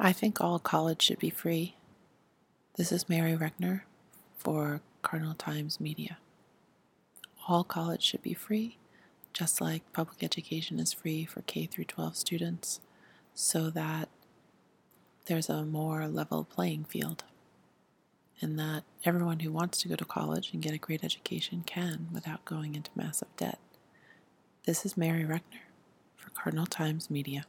I think all college should be free. This is Mary Rechner for Cardinal Times Media. All college should be free, just like public education is free for K through 12 students, so that there's a more level playing field and that everyone who wants to go to college and get a great education can without going into massive debt. This is Mary Rechner for Cardinal Times Media.